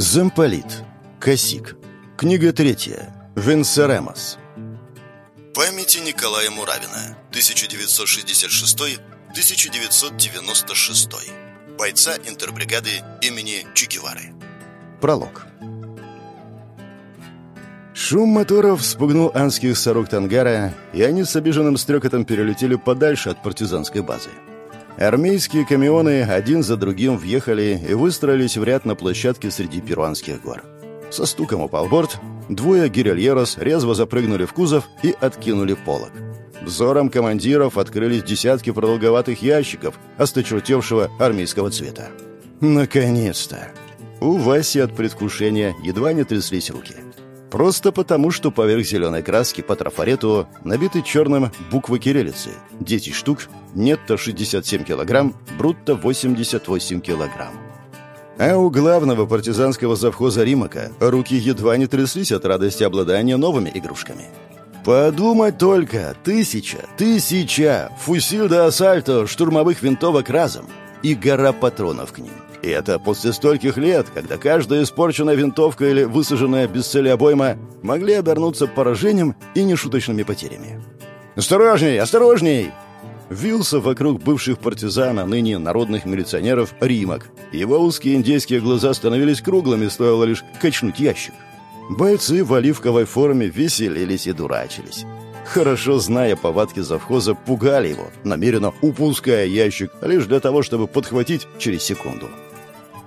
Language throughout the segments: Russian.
Замполит. Косик. Книга третья. Венсеремос. Памяти Николая Муравина. 1966-1996. Бойца интербригады имени Чикивары. Пролог. Шум моторов спугнул анских сорок Тангара, и они с обиженным стрекотом перелетели подальше от партизанской базы. Армейские камионы один за другим въехали и выстроились в ряд на площадке среди перуанских гор. Со стуком упал борт, двое гирильерос резво запрыгнули в кузов и откинули полог. Взором командиров открылись десятки продолговатых ящиков осточертевшего армейского цвета. Наконец-то! У Васи от предвкушения едва не тряслись руки. Просто потому, что поверх зеленой краски по трафарету набиты черным буквы кириллицы. 10 штук, нетто 67 килограмм, брутто 88 килограмм. А у главного партизанского завхоза Римака руки едва не тряслись от радости обладания новыми игрушками. Подумать только, тысяча, тысяча, фусиль до ассальто штурмовых винтовок разом и гора патронов к ним. И это после стольких лет, когда каждая испорченная винтовка или высаженная без цели обойма могли обернуться поражением и нешуточными потерями. «Осторожней! Осторожней!» Вился вокруг бывших партизан, а ныне народных милиционеров, Римок. Его узкие индейские глаза становились круглыми, стоило лишь качнуть ящик. Бойцы в оливковой форме веселились и дурачились. Хорошо зная повадки завхоза, пугали его, намеренно упуская ящик, лишь для того, чтобы подхватить через секунду.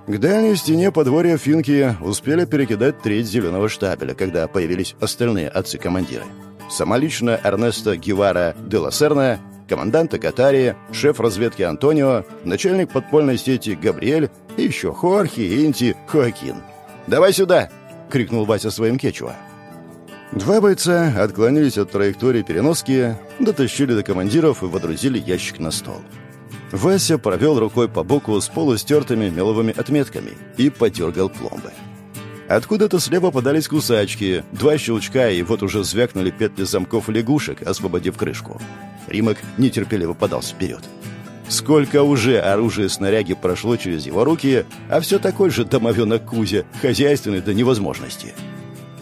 К дальней стене подворья Финки успели перекидать треть зеленого штабеля, когда появились остальные отцы-командиры. Самолично Эрнесто Гевара де Лассерна, команданта Катария, шеф разведки Антонио, начальник подпольной сети Габриэль и еще Хорхи, Инти, Хоакин. «Давай сюда!» — крикнул Вася своим кечуа. Два бойца отклонились от траектории переноски, дотащили до командиров и водрузили ящик на стол. Вася провел рукой по боку с полустертыми меловыми отметками и подергал пломбы. Откуда-то слева подались кусачки, два щелчка, и вот уже звякнули петли замков лягушек, освободив крышку. Римок нетерпеливо подался вперед. Сколько уже оружия снаряги прошло через его руки, а все такой же домовенок Кузя, хозяйственный до невозможности.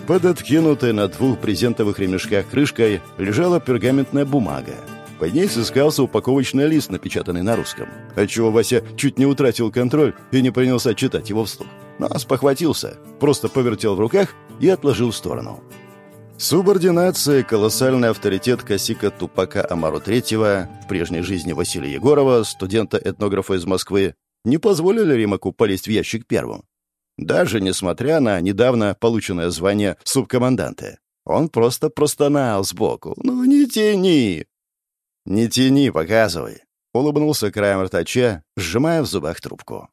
Под откинутой на двух презентовых ремешках крышкой лежала пергаментная бумага. Под ней сыскался упаковочный лист, напечатанный на русском, отчего Вася чуть не утратил контроль и не принялся читать его вслух. Но спохватился, просто повертел в руках и отложил в сторону. Субординация и колоссальный авторитет Косика Тупака Амару Третьего, в прежней жизни Василия Егорова, студента-этнографа из Москвы, не позволили Римаку полезть в ящик первым. Даже несмотря на недавно полученное звание субкоманданта. Он просто простонал сбоку. «Ну, не тяни!» «Не тяни, показывай!» — улыбнулся краем ртача, сжимая в зубах трубку.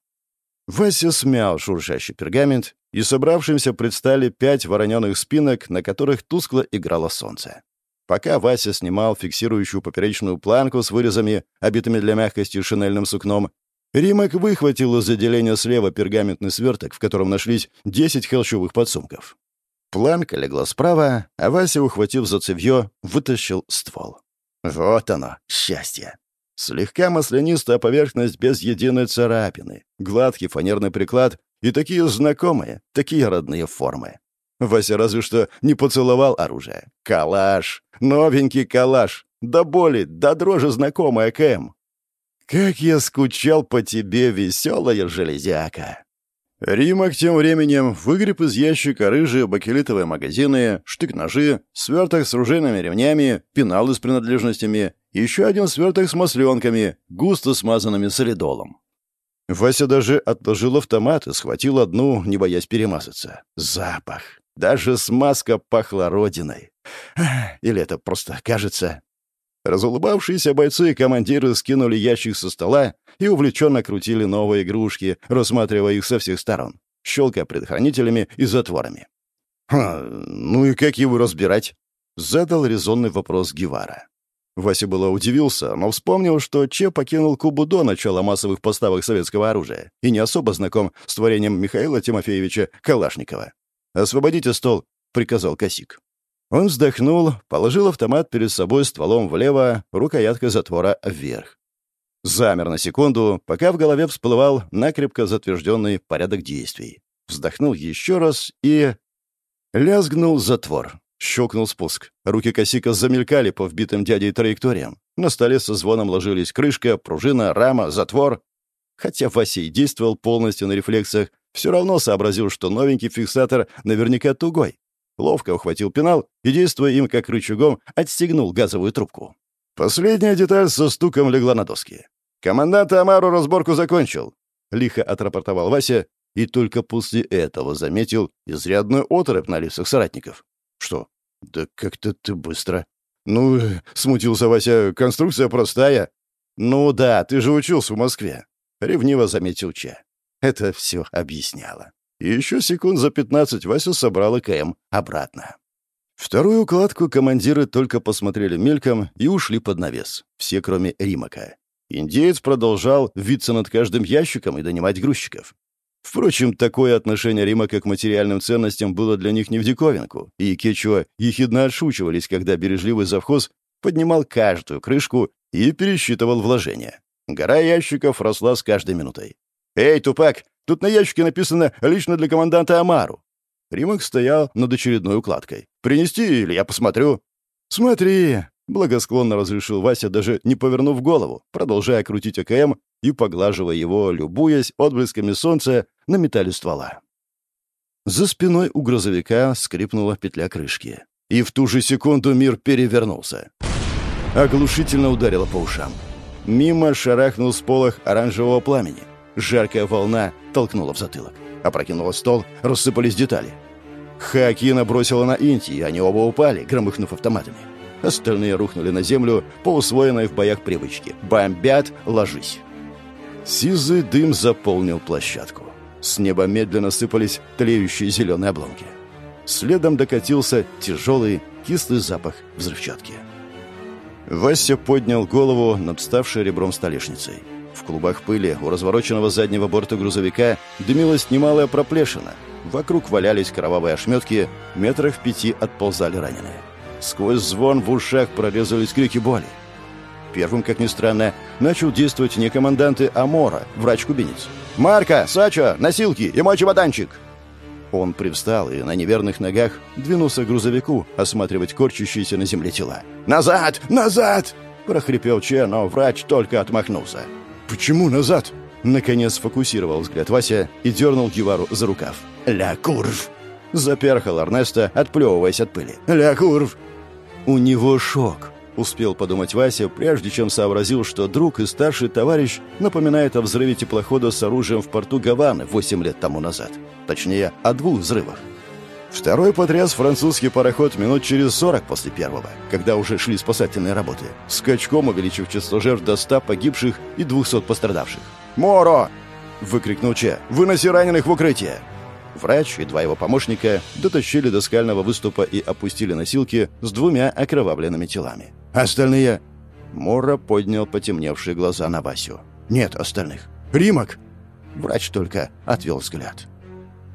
Вася смял шуршащий пергамент, и собравшимся предстали пять вороненых спинок, на которых тускло играло солнце. Пока Вася снимал фиксирующую поперечную планку с вырезами, обитыми для мягкости шинельным сукном, Римок выхватил из отделения слева пергаментный сверток, в котором нашлись 10 холщовых подсумков. Планка легла справа, а Вася, ухватив за цевьё, вытащил ствол. Вот оно, счастье. Слегка маслянистая поверхность без единой царапины, гладкий фанерный приклад и такие знакомые, такие родные формы. Вася разве что не поцеловал оружие. Калаш! Новенький калаш! До боли, до дрожи знакомая КМ. «Как я скучал по тебе, веселая железяка!» Римок тем временем выгреб из ящика рыжие бакелитовые магазины, штык-ножи, сверток с ружейными ремнями, пеналы с принадлежностями, еще один сверток с масленками, густо смазанными солидолом. Вася даже отложил автомат и схватил одну, не боясь перемазаться. Запах! Даже смазка пахла родиной. Или это просто кажется? Разулыбавшиеся бойцы и командиры скинули ящик со стола и увлеченно крутили новые игрушки, рассматривая их со всех сторон, щелкая предохранителями и затворами. «Ну и как его разбирать?» — задал резонный вопрос Гевара. Вася было удивился, но вспомнил, что Че покинул Кубу до начала массовых поставок советского оружия и не особо знаком с творением Михаила Тимофеевича Калашникова. «Освободите стол», — приказал Косик. Он вздохнул, положил автомат перед собой стволом влево, рукояткой затвора вверх. Замер на секунду, пока в голове всплывал накрепко затвержденный порядок действий. Вздохнул еще раз и... Лязгнул затвор. Щелкнул спуск. Руки Косика замелькали по вбитым дядей траекториям. На столе со звоном ложились крышка, пружина, рама, затвор. Хотя Вася и действовал полностью на рефлексах, все равно сообразил, что новенький фиксатор наверняка тугой. Ловко ухватил пенал и, действуя им как рычагом, отстегнул газовую трубку. Последняя деталь со стуком легла на доски. «Командант Амару разборку закончил», — лихо отрапортовал Вася и только после этого заметил изрядную оторопь на лицах соратников. «Что? Да как-то ты быстро». «Ну, — смутился Вася, — конструкция простая». «Ну да, ты же учился в Москве», — ревниво заметил Че. Это все объясняло. И еще секунд за пятнадцать Вася собрал ИКМ обратно. Вторую укладку командиры только посмотрели мельком и ушли под навес. Все, кроме Римака. Индеец продолжал виться над каждым ящиком и донимать грузчиков. Впрочем, такое отношение Римака к материальным ценностям было для них не в диковинку, и Кечуа ехидно отшучивались, когда бережливый завхоз поднимал каждую крышку и пересчитывал вложения. Гора ящиков росла с каждой минутой. «Эй, тупак, тут на ящике написано «Лично для команданта Амару». Римак стоял над очередной укладкой. «Принести или я посмотрю?» «Смотри!» — благосклонно разрешил Вася, даже не повернув голову, продолжая крутить АКМ и поглаживая его, любуясь отблесками солнца на металле ствола. За спиной у грузовика скрипнула петля крышки. И в ту же секунду мир перевернулся. Оглушительно ударило по ушам. Мимо шарахнул сполох оранжевого пламени. Жаркая волна толкнула в затылок. Опрокинула стол, рассыпались детали. Хакина бросила на Инти, и они оба упали, громыхнув автоматами. Остальные рухнули на землю по усвоенной в боях привычке. «Бомбят! Ложись!» Сизый дым заполнил площадку. С неба медленно сыпались тлеющие зеленые обломки. Следом докатился тяжелый, кислый запах взрывчатки. Вася поднял голову над ставшей ребром столешницей. В клубах пыли у развороченного заднего борта грузовика дымилась немалая проплешина. Вокруг валялись кровавые ошметки, метрах в пяти отползали раненые. Сквозь звон в ушах прорезались крики боли. Первым, как ни странно, начал действовать не команданты Амора, врач-кубинец. «Марка! Сачо! Носилки! И мой чемоданчик!» Он привстал и на неверных ногах двинулся к грузовику осматривать корчащиеся на земле тела. «Назад! Назад!» – прохрипел Че, но врач только отмахнулся. «Почему назад?» Наконец фокусировал взгляд Вася и дернул Гевару за рукав. «Ля курв!» Заперхал Эрнесто, отплевываясь от пыли. «Ля курв!» У него шок. Успел подумать Вася, прежде чем сообразил, что друг и старший товарищ напоминает о взрыве теплохода с оружием в порту Гаваны 8 лет тому назад. Точнее, о двух взрывах. Второй потряс французский пароход минут через 40 после первого, когда уже шли спасательные работы, скачком увеличив число жертв до 100 погибших и 200 пострадавших. «Моро!» — выкрикнул Че. «Выноси раненых в укрытие!» Врач и два его помощника дотащили до скального выступа и опустили носилки с двумя окровавленными телами. «Остальные...» Мора поднял потемневшие глаза на Васю. «Нет остальных. Римок!» Врач только отвел взгляд.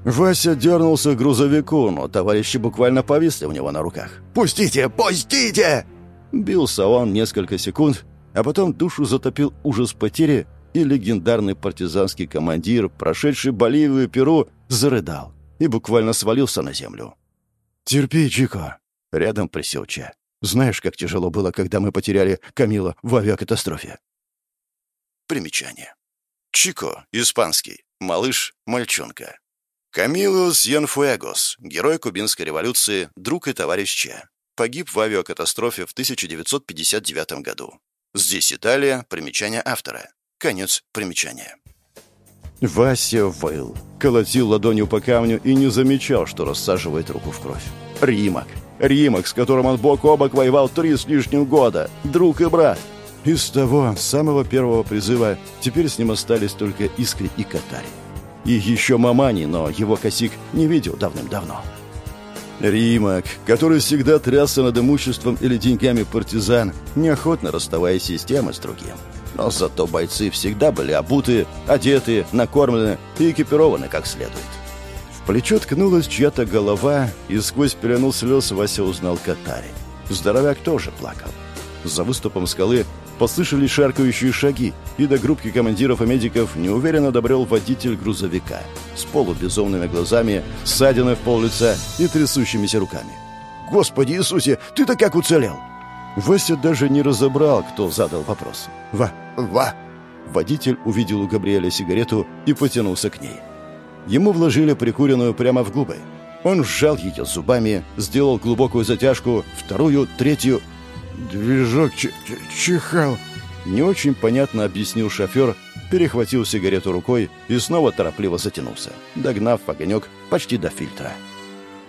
Вася дернулся к грузовику, но товарищи буквально повисли у него на руках. «Пустите! Пустите!» Бился он несколько секунд, а потом душу затопил ужас потери, и легендарный партизанский командир, прошедший Боливию и Перу, зарыдал и буквально свалился на землю. «Терпи, Чико!» — рядом присел Че. «Знаешь, как тяжело было, когда мы потеряли Камила в авиакатастрофе?» Примечание. Чико, испанский. Малыш, мальчонка. Камилус Янфуэгос, герой кубинской революции, друг и товарищ Че. Погиб в авиакатастрофе в 1959 году. Здесь Италия, примечание автора. Конец примечания. Вася выл, колотил ладонью по камню и не замечал, что рассаживает руку в кровь. Римок. Римок, с которым он бок о бок воевал три с лишним года. Друг и брат. Из того самого первого призыва теперь с ним остались только Искри и Катари. И еще Мамани, но его косик не видел давным-давно. Римок, который всегда трясся над имуществом или деньгами партизан, неохотно расставаясь с темой с другим. Но зато бойцы всегда были обуты, одеты, накормлены и экипированы как следует. В плечо ткнулась чья-то голова, и сквозь пелену слез Вася узнал Катари. Здоровяк тоже плакал. За выступом скалы послышались шаркающие шаги, и до группки командиров и медиков неуверенно добрел водитель грузовика с полубезумными глазами, ссадины в пол лица и трясущимися руками. «Господи Иисусе, ты-то как уцелел?» Вася даже не разобрал, кто задал вопрос. «Ва! Ва!» Водитель увидел у Габриэля сигарету и потянулся к ней. Ему вложили прикуренную прямо в губы. Он сжал ее зубами, сделал глубокую затяжку, вторую, третью. «Движок чихал», — не очень понятно объяснил шофер, перехватил сигарету рукой и снова торопливо затянулся, догнав огонек почти до фильтра.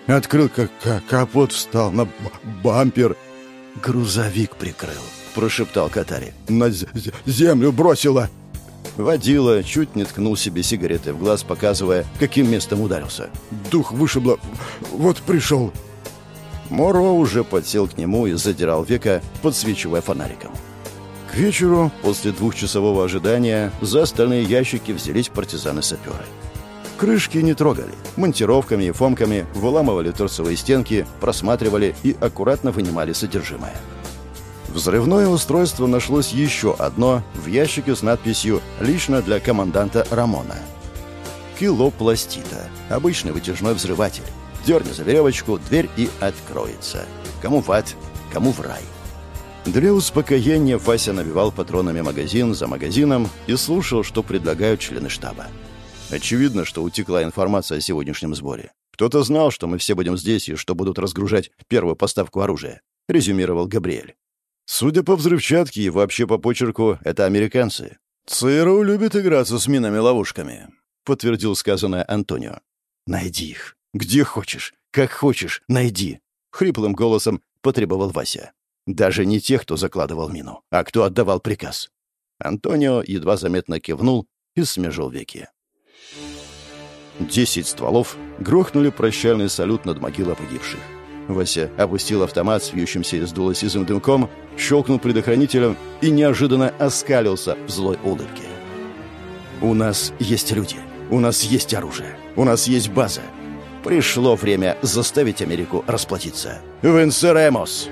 Открыл, как капот встал на бампер. «Грузовик прикрыл», — прошептал Катари. «На землю бросило!» Водила чуть не ткнул себе сигаретой в глаз, показывая, каким местом ударился. «Дух вышибло. Вот пришел». Моро уже подсел к нему и задирал века, подсвечивая фонариком. К вечеру, после двухчасового ожидания, за остальные ящики взялись партизаны-саперы. Крышки не трогали. Монтировками и фомками выламывали торцевые стенки, просматривали и аккуратно вынимали содержимое. Взрывное устройство нашлось еще одно в ящике с надписью «Лично для команданта Рамона». Кило пластита. Обычный вытяжной взрыватель. Дерни за веревочку, дверь и откроется. Кому в ад, кому в рай. Для успокоения Вася набивал патронами магазин за магазином и слушал, что предлагают члены штаба. Очевидно, что утекла информация о сегодняшнем сборе. Кто-то знал, что мы все будем здесь и что будут разгружать первую поставку оружия, резюмировал Габриэль. Судя по взрывчатке и вообще по почерку, это американцы. ЦРУ любит играться с минами-ловушками, подтвердил сказанное Антонио. Найди их. Где хочешь, как хочешь, найди. Хриплым голосом потребовал Вася. Даже не тех, кто закладывал мину, а кто отдавал приказ. Антонио едва заметно кивнул и смежил веки. Десять стволов грохнули прощальный салют над могилой погибших. Вася опустил автомат с вьющимся из дула сизым дымком, щелкнул предохранителем и неожиданно оскалился в злой улыбке. «У нас есть люди, у нас есть оружие, у нас есть база. Пришло время заставить Америку расплатиться. Венсеремос!»